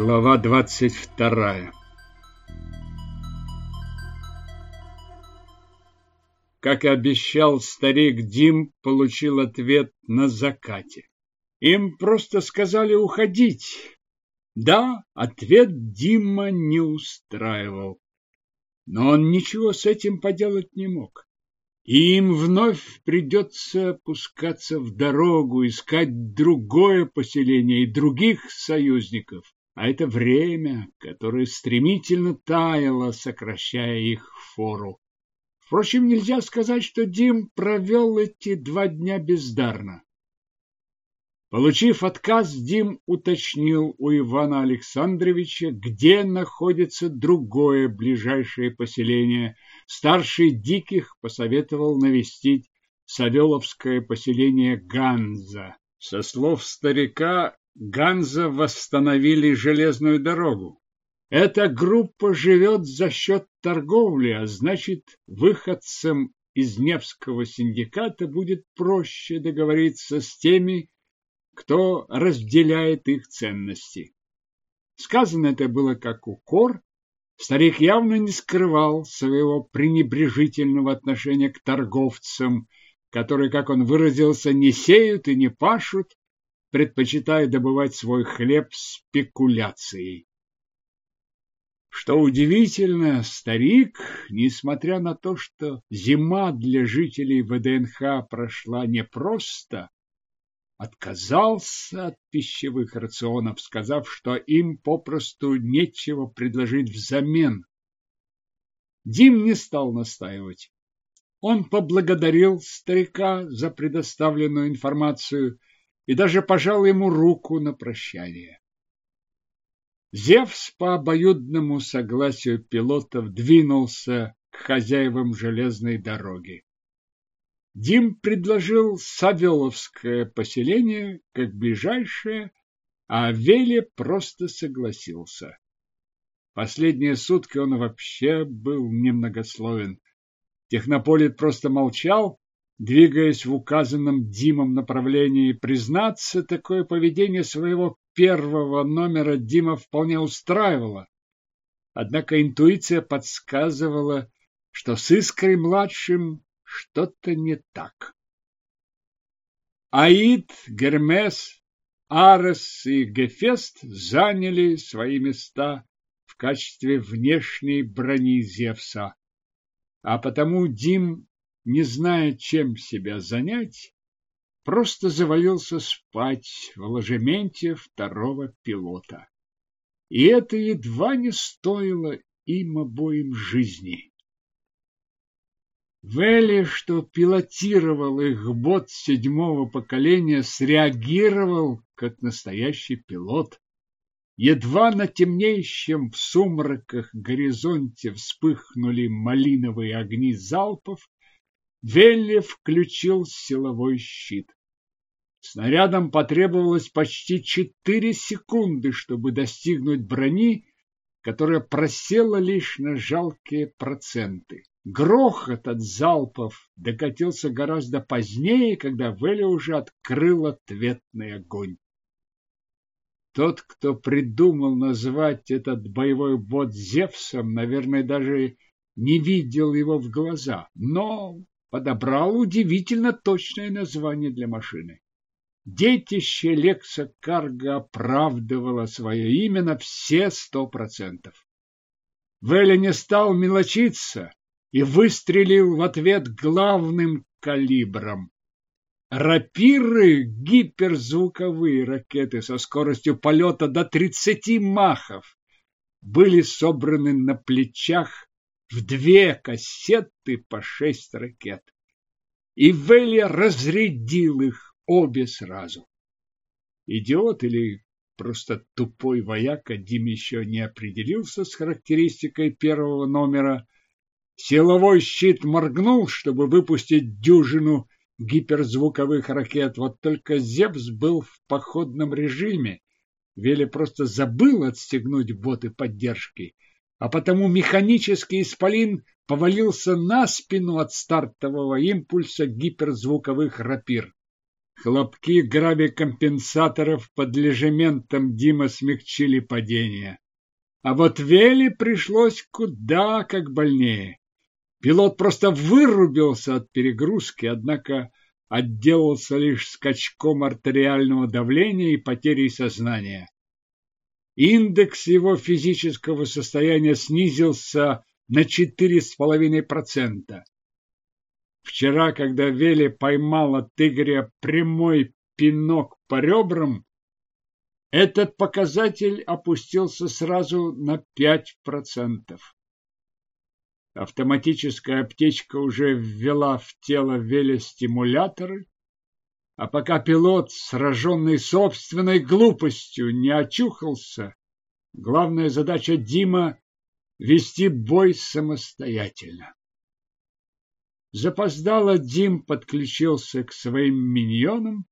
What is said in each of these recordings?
Глава двадцать вторая Как и обещал, старик Дим получил ответ на закате. Им просто сказали уходить. Да, ответ Дима не устраивал. Но он ничего с этим поделать не мог. И им вновь придется пускаться в дорогу, искать другое поселение и других союзников. А это время, которое стремительно таяло, сокращая их фору. Впрочем, нельзя сказать, что Дим провел эти два дня бездарно. Получив отказ, Дим уточнил у Ивана Александровича, где находится другое ближайшее поселение. Старший Диких посоветовал навестить Савеловское поселение Ганза. Со слов старика, Ганза восстановили железную дорогу. Эта группа живет за счет торговли, а значит, выходцам из Невского синдиката будет проще договориться с теми, кто разделяет их ценности. Сказано это было как укор. Старик явно не скрывал своего пренебрежительного отношения к торговцам, которые, как он выразился, не сеют и не пашут, предпочитая добывать свой хлеб спекуляцией. Что удивительно, старик, несмотря на то, что зима для жителей ВДНХ прошла непросто, отказался от пищевых рационов, сказав, что им попросту нечего предложить взамен. Дим не стал настаивать. Он поблагодарил старика за предоставленную информацию и даже пожал ему руку на прощание. Зевс по обоюдному согласию пилотов двинулся к хозяевам железной дороги. Дим предложил Савеловское поселение как ближайшее, а Веле просто согласился. Последние сутки он вообще был немногословен. Технополит просто молчал, двигаясь в указанном Димом направлении. Признаться, такое поведение своего первого номера Дима вполне устраивало. Однако интуиция подсказывала, что с Искрой-младшим что-то не так. Аид, Гермес, Арес и Гефест заняли свои места в качестве внешней брони Зевса, а потому Дим, не зная, чем себя занять, просто завалился спать в ложементе второго пилота. И это едва не стоило им обоим жизни. Вэлли, что пилотировал их бот седьмого поколения, среагировал как настоящий пилот. Едва на темнеющем в сумраках горизонте вспыхнули малиновые огни залпов, Велли включил силовой щит. Снарядам потребовалось почти четыре секунды, чтобы достигнуть брони, которая просела лишь на жалкие проценты. Грохот от залпов докатился гораздо позднее, когда Вэлли уже открыл ответный огонь. Тот, кто придумал назвать этот боевой бот Зевсом, наверное, даже не видел его в глаза, но подобрал удивительно точное название для машины. Детище Лекса Карга оправдывало свое имя на все сто процентов. Веля не стал мелочиться и выстрелил в ответ главным калибром. Рапиры – гиперзвуковые ракеты со скоростью полета до 30 махов были собраны на плечах в две кассеты по шесть ракет. И Велли разрядил их Обе сразу. Идиот или просто тупой вояка Дим еще не определился с характеристикой первого номера. Силовой щит моргнул, чтобы выпустить дюжину гиперзвуковых ракет. Вот только Зевс был в походном режиме. Вели просто забыл отстегнуть боты поддержки, а потому механический исполин повалился на спину от стартового импульса гиперзвуковых рапир. Хлопки гравикомпенсаторов под лежементом Дима смягчили падение. А вот Вели пришлось куда как больнее. Пилот просто вырубился от перегрузки, однако отделался лишь скачком артериального давления и потерей сознания. Индекс его физического состояния снизился на 4,5%. Вчера, когда Вели поймала от прямой пинок по ребрам, этот показатель опустился сразу на 5%. Автоматическая аптечка уже ввела в тело Веле стимуляторы, а пока пилот, сраженный собственной глупостью, не очухался, главная задача Дима — вести бой самостоятельно. Запоздало Дим подключился к своим миньонам.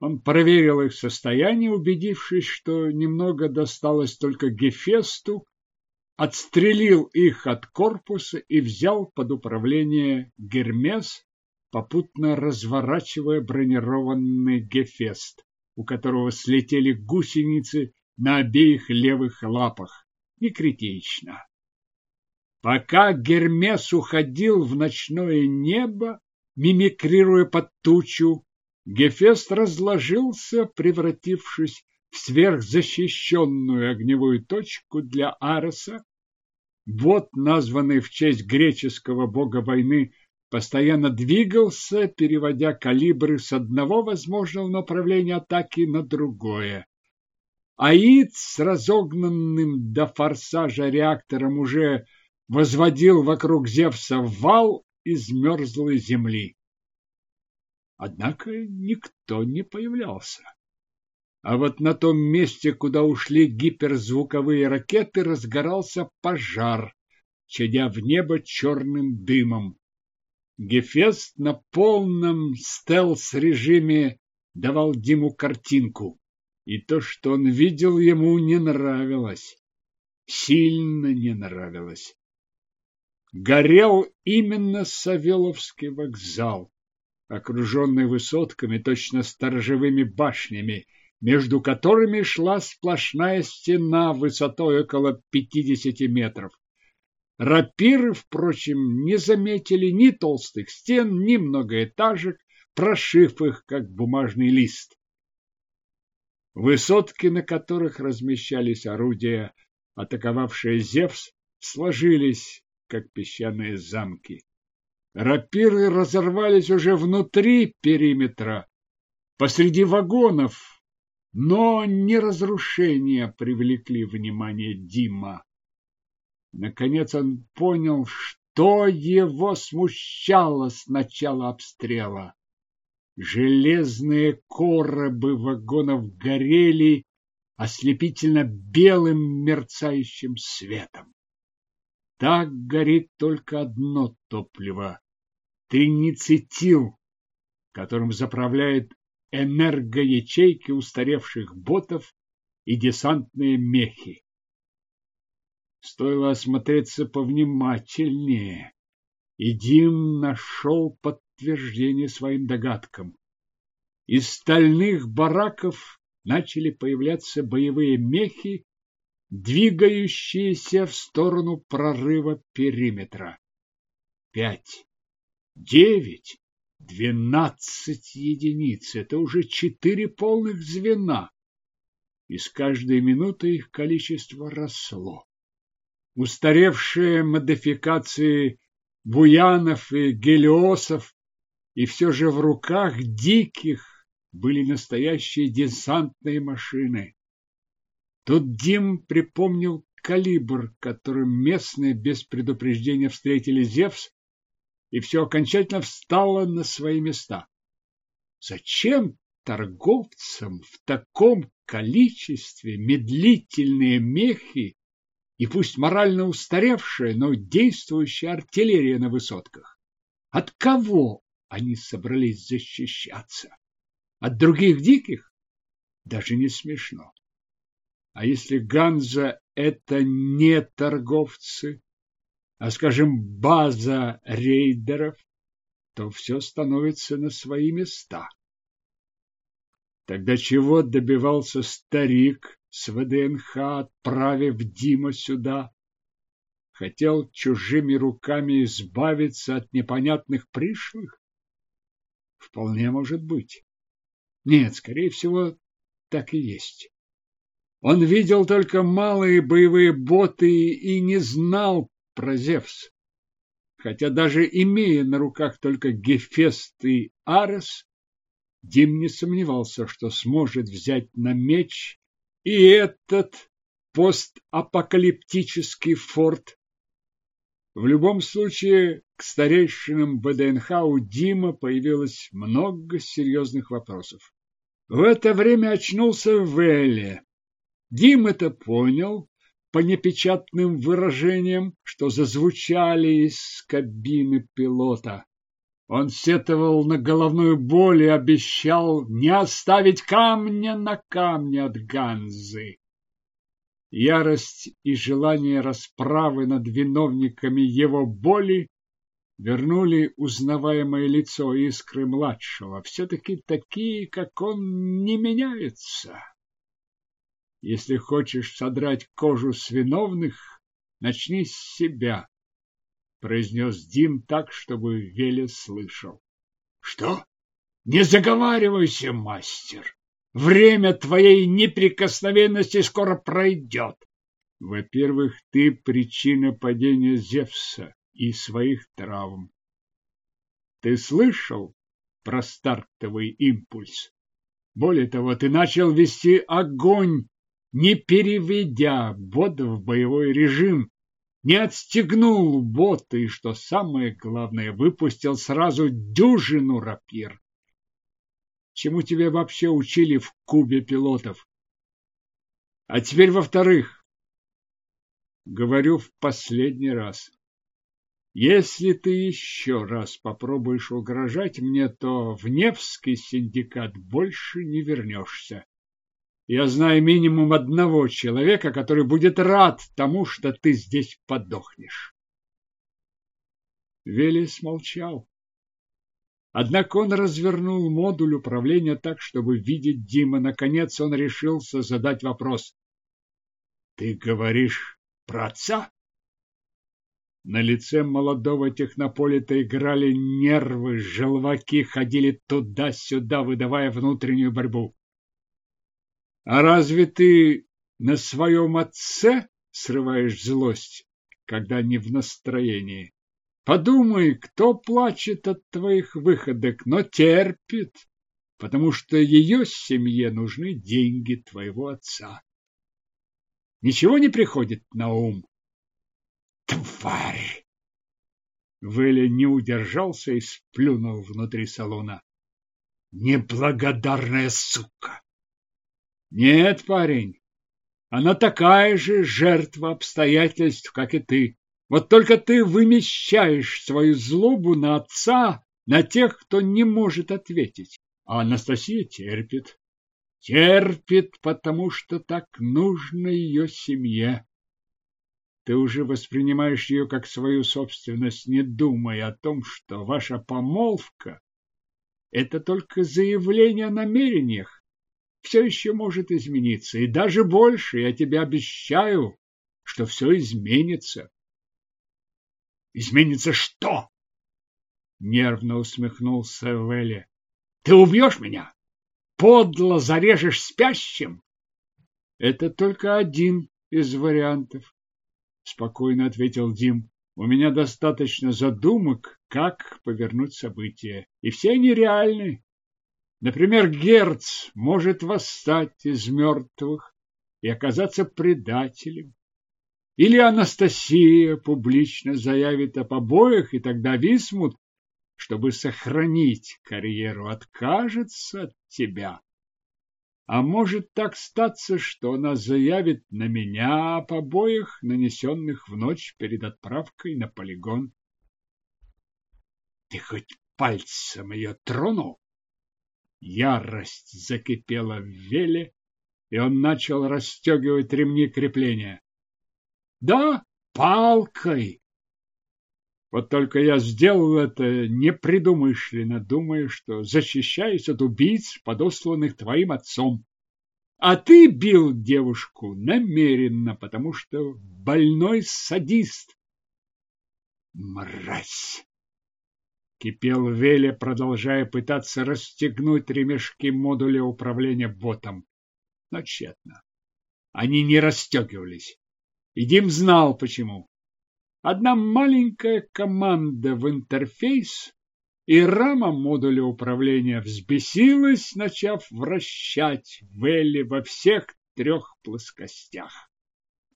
Он проверил их состояние, убедившись, что немного досталось только Гефесту, отстрелил их от корпуса и взял под управление Гермес, попутно разворачивая бронированный Гефест, у которого слетели гусеницы на обеих левых лапах. Не критично. Пока Гермес уходил в ночное небо, мимикрируя под тучу, Гефест разложился, превратившись в сверхзащищенную огневую точку для Ареса. Вот, названный в честь греческого бога войны, постоянно двигался, переводя калибры с одного возможного направления атаки на другое. Аид с разогнанным до форсажа реактором уже возводил вокруг Зевса вал из мерзлой земли. Однако никто не появлялся. А вот на том месте, куда ушли гиперзвуковые ракеты, разгорался пожар, чадя в небо черным дымом. Гефест на полном стелс-режиме давал Диму картинку, и то, что он видел, ему не нравилось. Сильно не нравилось горел именно Савеловский вокзал, окруженный высотками, точно сторожевыми башнями, между которыми шла сплошная стена высотой около 50 метров. Рапиры, впрочем, не заметили ни толстых стен, ни многоэтажек, прошив их, как бумажный лист. Высотки, на которых размещались орудия, атаковавшие Зевс, сложились как песчаные замки. Рапиры разорвались уже внутри периметра, посреди вагонов, но не разрушения привлекли внимание Дима. Наконец он понял, что его смущало с начала обстрела. Железные коробы вагонов горели ослепительно белым мерцающим светом. Так горит только одно топливо – триницетил, которым заправляют энергоячейки устаревших ботов и десантные мехи. Стоило осмотреться повнимательнее, и Дим нашел подтверждение своим догадкам. Из стальных бараков начали появляться боевые мехи двигающиеся в сторону прорыва периметра. Пять, девять, двенадцать единиц – это уже четыре полных звена, и с каждой минутой их количество росло. Устаревшие модификации буянов и гелиосов и все же в руках диких были настоящие десантные машины. Тут Дим припомнил калибр, которым местные без предупреждения встретили Зевс, и все окончательно встало на свои места. Зачем торговцам в таком количестве медлительные мехи и пусть морально устаревшая, но действующая артиллерия на высотках? От кого они собрались защищаться? От других диких? Даже не смешно. А если Ганза – это не торговцы, а, скажем, база рейдеров, то все становится на свои места. Тогда чего добивался старик с ВДНХ, отправив Дима сюда? Хотел чужими руками избавиться от непонятных пришлых? Вполне может быть. Нет, скорее всего, так и есть. Он видел только малые боевые боты и не знал про Зевс. Хотя даже имея на руках только Гефест и Арес, Дим не сомневался, что сможет взять на меч и этот постапокалиптический форт. В любом случае, к старейшинам ВДНХ у Дима появилось много серьезных вопросов. В это время очнулся Велли. Дим это понял по непечатным выражениям, что зазвучали из кабины пилота. Он сетовал на головную боль и обещал не оставить камня на камне от Ганзы. Ярость и желание расправы над виновниками его боли вернули узнаваемое лицо Искры-младшего. Все-таки такие, как он, не меняются. Если хочешь содрать кожу с виновных, начни с себя произнес Дим так, чтобы Веля слышал. Что? Не заговаривайся, мастер. Время твоей неприкосновенности скоро пройдет. Во-первых, ты причина падения Зевса и своих травм. Ты слышал про стартовый импульс? Более того, ты начал вести огонь, не переведя бот в боевой режим, не отстегнул боты и, что самое главное, выпустил сразу дюжину рапир. Чему тебя вообще учили в кубе пилотов? А теперь во-вторых, говорю в последний раз, если ты еще раз попробуешь угрожать мне, то в Невский синдикат больше не вернешься. Я знаю минимум одного человека, который будет рад тому, что ты здесь подохнешь. Велес молчал. Однако он развернул модуль управления так, чтобы видеть Дима. Наконец он решился задать вопрос. — Ты говоришь про отца? На лице молодого технополита играли нервы, желваки ходили туда-сюда, выдавая внутреннюю борьбу. А разве ты на своем отце срываешь злость, когда не в настроении? Подумай, кто плачет от твоих выходок, но терпит, потому что ее семье нужны деньги твоего отца. Ничего не приходит на ум? Тварь! Вэлли не удержался и сплюнул внутри салона. Неблагодарная сука! Нет, парень, она такая же жертва обстоятельств, как и ты. Вот только ты вымещаешь свою злобу на отца, на тех, кто не может ответить. А Анастасия терпит. Терпит, потому что так нужно ее семье. Ты уже воспринимаешь ее как свою собственность, не думая о том, что ваша помолвка – это только заявление о намерениях, все еще может измениться, и даже больше, я тебе обещаю, что все изменится. Изменится что? Нервно усмехнулся Вэлли. Ты убьешь меня? Подло зарежешь спящим? Это только один из вариантов, спокойно ответил Дим. У меня достаточно задумок, как повернуть события, и все они реальны. Например, Герц может восстать из мертвых и оказаться предателем. Или Анастасия публично заявит о побоях, и тогда Висмут, чтобы сохранить карьеру, откажется от тебя. А может так статься, что она заявит на меня о побоях, нанесенных в ночь перед отправкой на полигон. Ты хоть пальцем ее тронул? Ярость закипела в Веле, и он начал расстегивать ремни крепления. Да, палкой. Вот только я сделал это непредумышленно, думая, что защищаюсь от убийц, подосланных твоим отцом. А ты бил девушку намеренно, потому что больной садист. Мразь! Кипел Веля, продолжая пытаться расстегнуть ремешки модуля управления ботом. Но тщетно. Они не расстегивались. И Дим знал, почему. Одна маленькая команда в интерфейс, и рама модуля управления взбесилась, начав вращать Велли во всех трех плоскостях.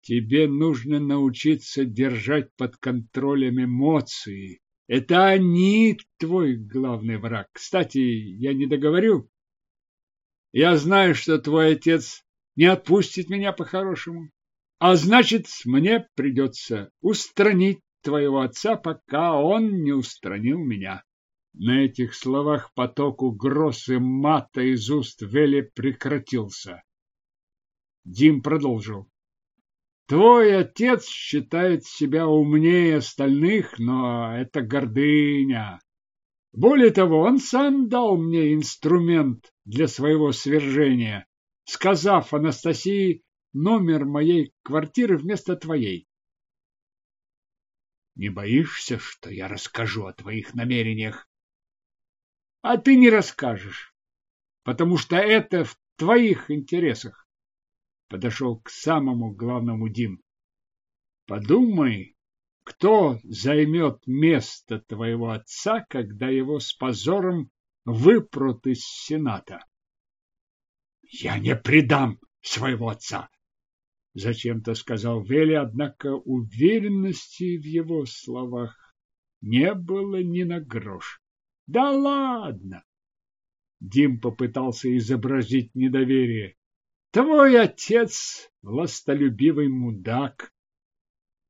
Тебе нужно научиться держать под контролем эмоции. Это они твой главный враг. Кстати, я не договорю. Я знаю, что твой отец не отпустит меня по-хорошему. А значит, мне придется устранить твоего отца, пока он не устранил меня. На этих словах поток угроз и мата из уст Вели прекратился. Дим продолжил. Твой отец считает себя умнее остальных, но это гордыня. Более того, он сам дал мне инструмент для своего свержения, сказав Анастасии, номер моей квартиры вместо твоей. Не боишься, что я расскажу о твоих намерениях? А ты не расскажешь, потому что это в твоих интересах. Подошел к самому главному Дим. Подумай, кто займет место твоего отца, когда его с позором выпрут из Сената? Я не предам своего отца, Зачем-то сказал Вели, однако уверенности в его словах не было ни на грош. Да ладно! Дим попытался изобразить недоверие. Твой отец властолюбивый мудак.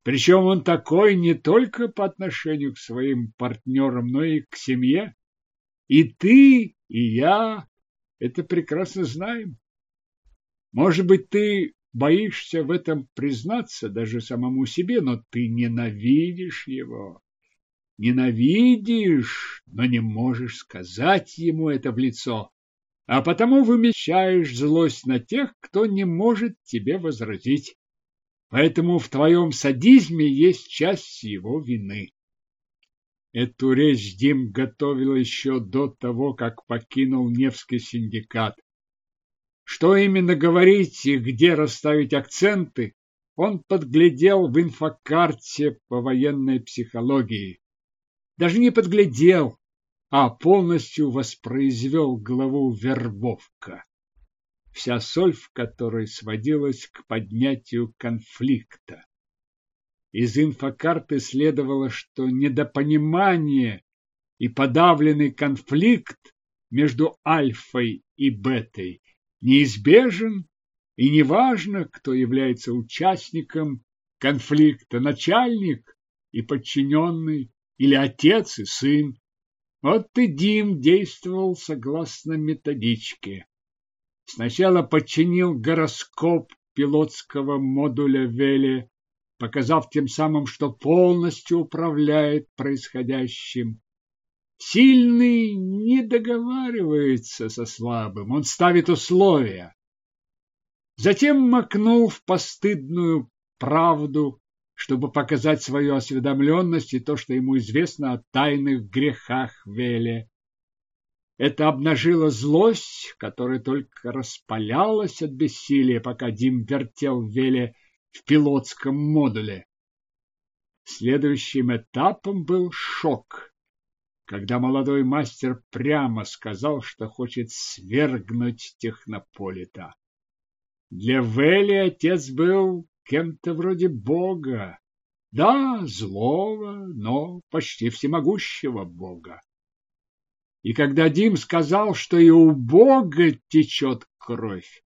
Причем он такой не только по отношению к своим партнерам, но и к семье. И ты, и я это прекрасно знаем. Может быть, ты Боишься в этом признаться даже самому себе, но ты ненавидишь его. Ненавидишь, но не можешь сказать ему это в лицо, а потому вымещаешь злость на тех, кто не может тебе возразить. Поэтому в твоем садизме есть часть его вины. Эту речь Дим готовил еще до того, как покинул Невский синдикат. Что именно говорить и где расставить акценты, он подглядел в инфокарте по военной психологии. Даже не подглядел, а полностью воспроизвел главу «Вербовка», вся соль в которой сводилась к поднятию конфликта. Из инфокарты следовало, что недопонимание и подавленный конфликт между альфой и бетой неизбежен, и неважно, кто является участником конфликта, начальник и подчиненный, или отец и сын. Вот и Дим действовал согласно методичке. Сначала подчинил гороскоп пилотского модуля Веле, показав тем самым, что полностью управляет происходящим. Сильный не договаривается со слабым, он ставит условия. Затем макнул в постыдную правду, чтобы показать свою осведомленность и то, что ему известно о тайных грехах Веле. Это обнажило злость, которая только распалялась от бессилия, пока Дим вертел Веле в пилотском модуле. Следующим этапом был шок когда молодой мастер прямо сказал, что хочет свергнуть технополита. Для Вели отец был кем-то вроде бога. Да, злого, но почти всемогущего бога. И когда Дим сказал, что и у бога течет кровь,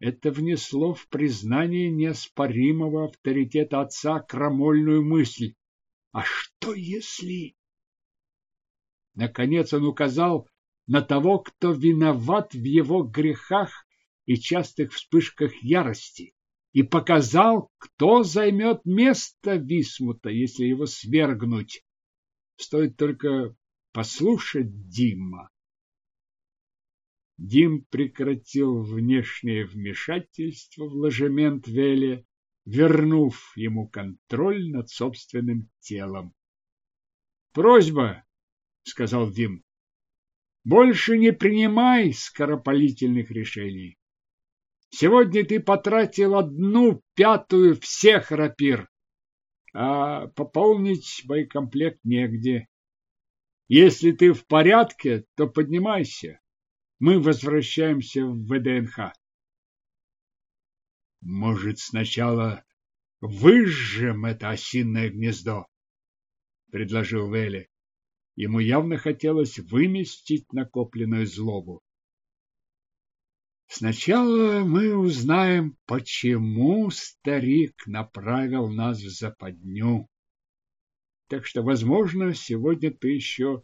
это внесло в признание неоспоримого авторитета отца крамольную мысль. А что если... Наконец он указал на того, кто виноват в его грехах и частых вспышках ярости, и показал, кто займет место Висмута, если его свергнуть. Стоит только послушать Дима. Дим прекратил внешнее вмешательство в ложемент Веле, вернув ему контроль над собственным телом. «Просьба», — сказал Дим, — «больше не принимай скоропалительных решений. Сегодня ты потратил одну пятую всех рапир, а пополнить боекомплект негде. Если ты в порядке, то поднимайся мы возвращаемся в ВДНХ. Может, сначала выжжем это осиное гнездо? предложил Вели. Ему явно хотелось выместить накопленную злобу. Сначала мы узнаем, почему старик направил нас в западню. Так что, возможно, сегодня ты еще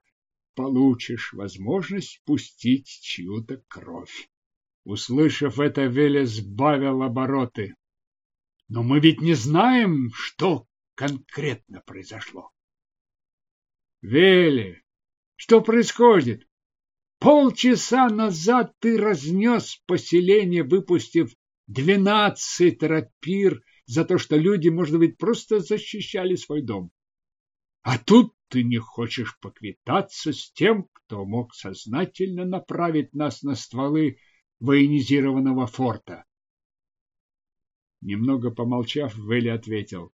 получишь возможность пустить чью-то кровь. Услышав это, Веля сбавил обороты. Но мы ведь не знаем, что конкретно произошло. Вели, что происходит? Полчаса назад ты разнес поселение, выпустив двенадцать рапир за то, что люди, может быть, просто защищали свой дом. А тут ты не хочешь поквитаться с тем, кто мог сознательно направить нас на стволы военизированного форта. Немного помолчав, Вэлли ответил.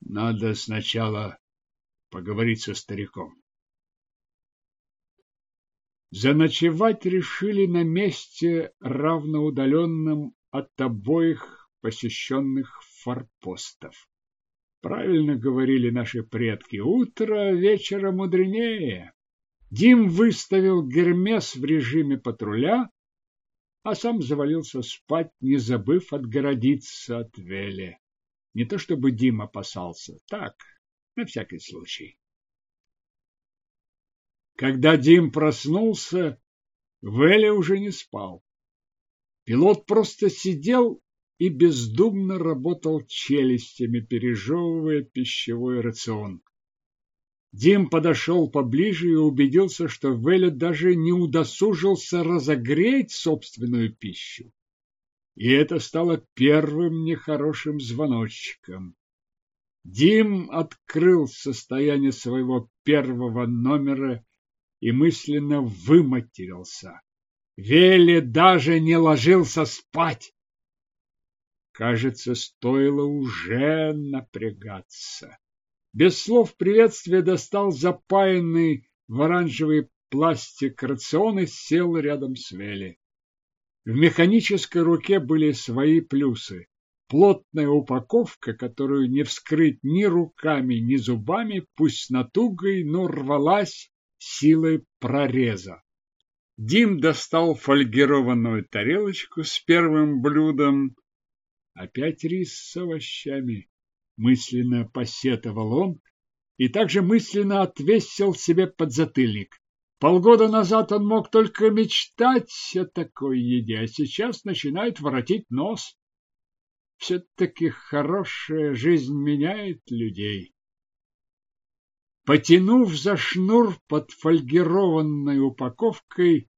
Надо сначала поговорить со стариком. Заночевать решили на месте, равноудаленном от обоих посещенных форпостов. Правильно говорили наши предки, утро вечера мудренее. Дим выставил Гермес в режиме патруля, а сам завалился спать, не забыв отгородиться от Вели. Не то чтобы Дим опасался, так, на всякий случай. Когда Дим проснулся, Вели уже не спал. Пилот просто сидел и бездумно работал челюстями, пережевывая пищевой рацион. Дим подошел поближе и убедился, что Веля даже не удосужился разогреть собственную пищу. И это стало первым нехорошим звоночком. Дим открыл состояние своего первого номера и мысленно выматерился. Веле даже не ложился спать. Кажется, стоило уже напрягаться. Без слов приветствия достал запаянный в оранжевый пластик рацион и сел рядом с Вели. В механической руке были свои плюсы. Плотная упаковка, которую не вскрыть ни руками, ни зубами, пусть с натугой, но рвалась силой прореза. Дим достал фольгированную тарелочку с первым блюдом, Опять рис с овощами. Мысленно посетовал он и также мысленно отвесил себе подзатыльник. Полгода назад он мог только мечтать о такой еде, а сейчас начинает воротить нос. Все-таки хорошая жизнь меняет людей. Потянув за шнур под фольгированной упаковкой,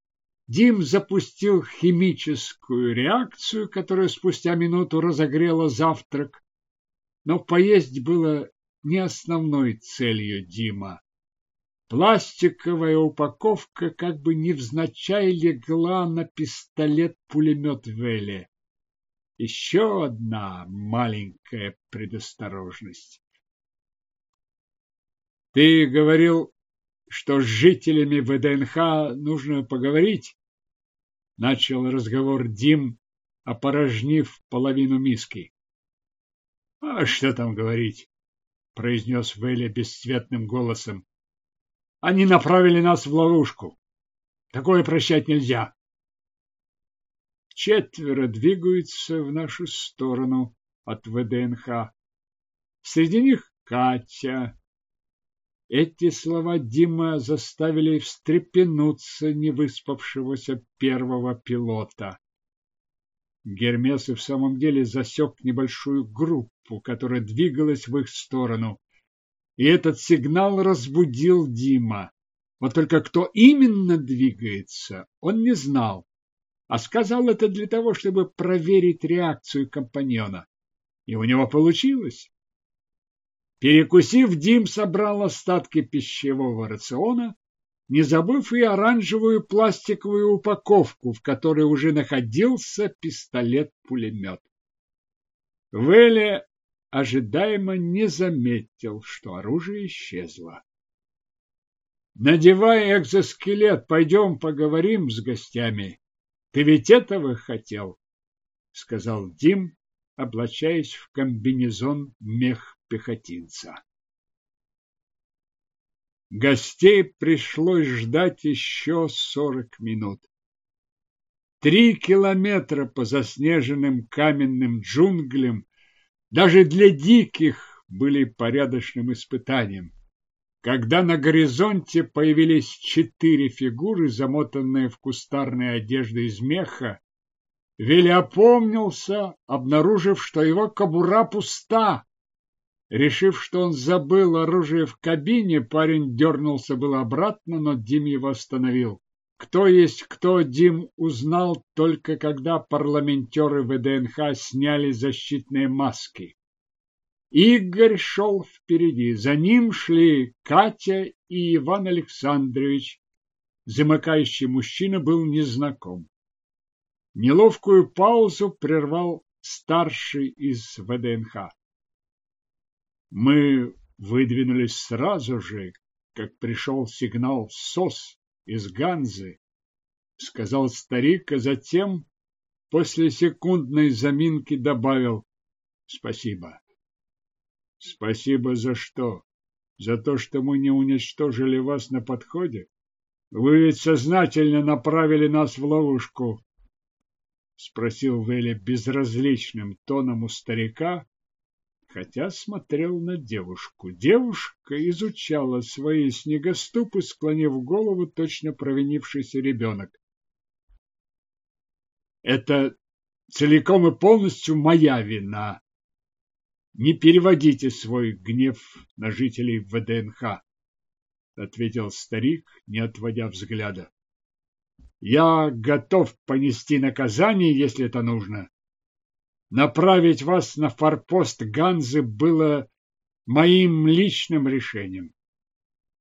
Дим запустил химическую реакцию, которая спустя минуту разогрела завтрак. Но поесть было не основной целью Дима. Пластиковая упаковка как бы невзначай легла на пистолет-пулемет Вэлли. Еще одна маленькая предосторожность. Ты говорил, что с жителями ВДНХ нужно поговорить. Начал разговор Дим, опорожнив половину миски. — А что там говорить? — произнес Вэля бесцветным голосом. — Они направили нас в ловушку. Такое прощать нельзя. Четверо двигаются в нашу сторону от ВДНХ. Среди них Катя, эти слова Дима заставили встрепенуться невыспавшегося первого пилота. Гермес и в самом деле засек небольшую группу, которая двигалась в их сторону. и этот сигнал разбудил Дима. Вот только кто именно двигается, он не знал, а сказал это для того, чтобы проверить реакцию компаньона. И у него получилось. Перекусив, Дим собрал остатки пищевого рациона, не забыв и оранжевую пластиковую упаковку, в которой уже находился пистолет-пулемет. Веле ожидаемо не заметил, что оружие исчезло. Надевай экзоскелет, пойдем поговорим с гостями. Ты ведь этого хотел, сказал Дим, облачаясь в комбинезон мех пехотинца. Гостей пришлось ждать еще сорок минут. Три километра по заснеженным каменным джунглям даже для диких были порядочным испытанием. Когда на горизонте появились четыре фигуры, замотанные в кустарные одежды из меха, Вилли опомнился, обнаружив, что его кобура пуста. Решив, что он забыл оружие в кабине, парень дернулся было обратно, но Дим его остановил. Кто есть кто, Дим узнал только когда парламентеры ВДНХ сняли защитные маски. Игорь шел впереди, за ним шли Катя и Иван Александрович. Замыкающий мужчина был незнаком. Неловкую паузу прервал старший из ВДНХ. Мы выдвинулись сразу же, как пришел сигнал СОС из Ганзы, сказал старик, а затем после секундной заминки добавил спасибо. Спасибо за что? За то, что мы не уничтожили вас на подходе? Вы ведь сознательно направили нас в ловушку, спросил Веля безразличным тоном у старика, хотя смотрел на девушку. Девушка изучала свои снегоступы, склонив голову, точно провинившийся ребенок. Это целиком и полностью моя вина, не переводите свой гнев на жителей ВДНХ, ответил старик, не отводя взгляда. Я готов понести наказание, если это нужно. Направить вас на форпост Ганзы было моим личным решением.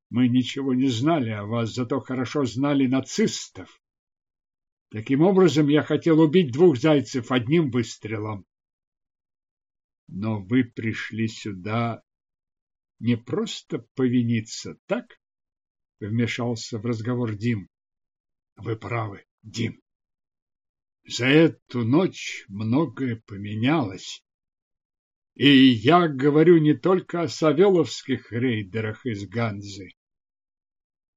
Мы ничего не знали о вас, зато хорошо знали нацистов. Таким образом, я хотел убить двух зайцев одним выстрелом. Но вы пришли сюда не просто повиниться, так? Вмешался в разговор Дим. Вы правы, Дим. За эту ночь многое поменялось. И я говорю не только о савеловских рейдерах из Ганзы.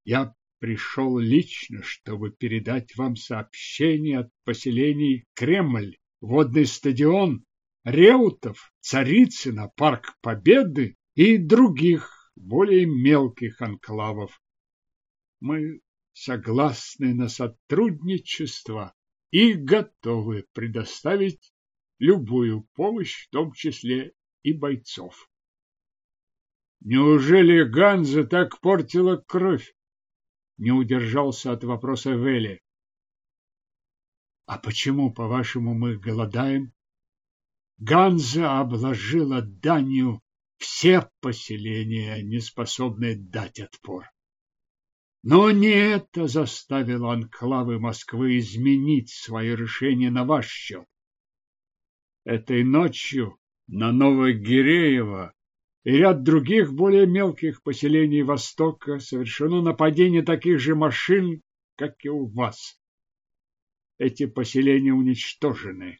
Я пришел лично, чтобы передать вам сообщение от поселений Кремль, водный стадион Реутов, Царицына, Парк Победы и других, более мелких анклавов. Мы согласны на сотрудничество и готовы предоставить любую помощь, в том числе и бойцов. Неужели Ганза так портила кровь? Не удержался от вопроса Вели. А почему, по-вашему, мы голодаем? Ганза обложила данью все поселения, не способные дать отпор. Но не это заставило анклавы Москвы изменить свое решение на ваш счет. Этой ночью на Новогиреево и ряд других более мелких поселений Востока совершено нападение таких же машин, как и у вас. Эти поселения уничтожены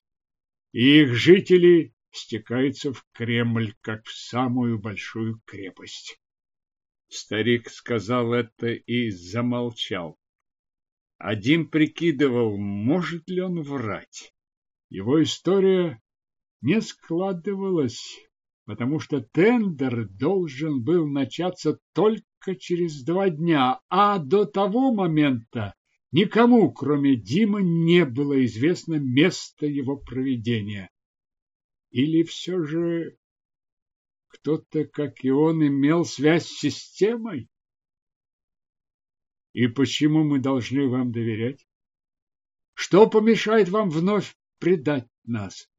и их жители стекаются в Кремль, как в самую большую крепость. Старик сказал это и замолчал. Один прикидывал, может ли он врать. Его история не складывалась, потому что тендер должен был начаться только через два дня, а до того момента Никому, кроме Димы, не было известно место его проведения. Или все же кто-то, как и он, имел связь с системой? И почему мы должны вам доверять? Что помешает вам вновь предать нас?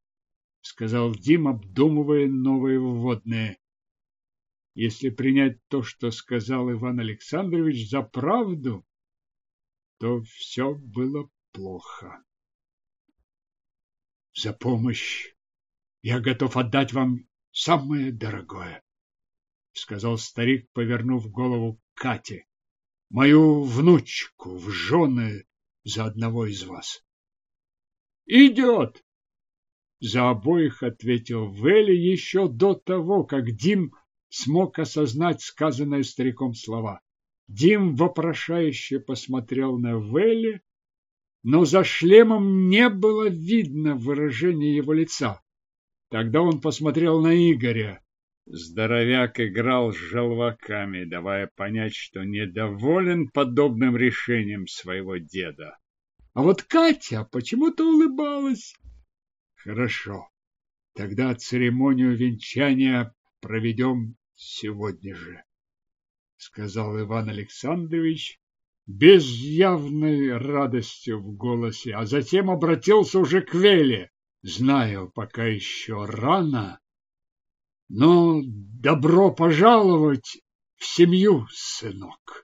Сказал Дим, обдумывая новые вводные. Если принять то, что сказал Иван Александрович, за правду, то все было плохо. За помощь я готов отдать вам самое дорогое, сказал старик, повернув голову к Кате. Мою внучку в жены за одного из вас. Идет! За обоих ответил Вели еще до того, как Дим смог осознать сказанные стариком слова. Дим вопрошающе посмотрел на Вели, но за шлемом не было видно выражения его лица. Тогда он посмотрел на Игоря. Здоровяк играл с желваками, давая понять, что недоволен подобным решением своего деда. А вот Катя почему-то улыбалась. Хорошо, тогда церемонию венчания проведем сегодня же, сказал Иван Александрович без явной радости в голосе, а затем обратился уже к Веле. Знаю, пока еще рано, но добро пожаловать в семью, сынок.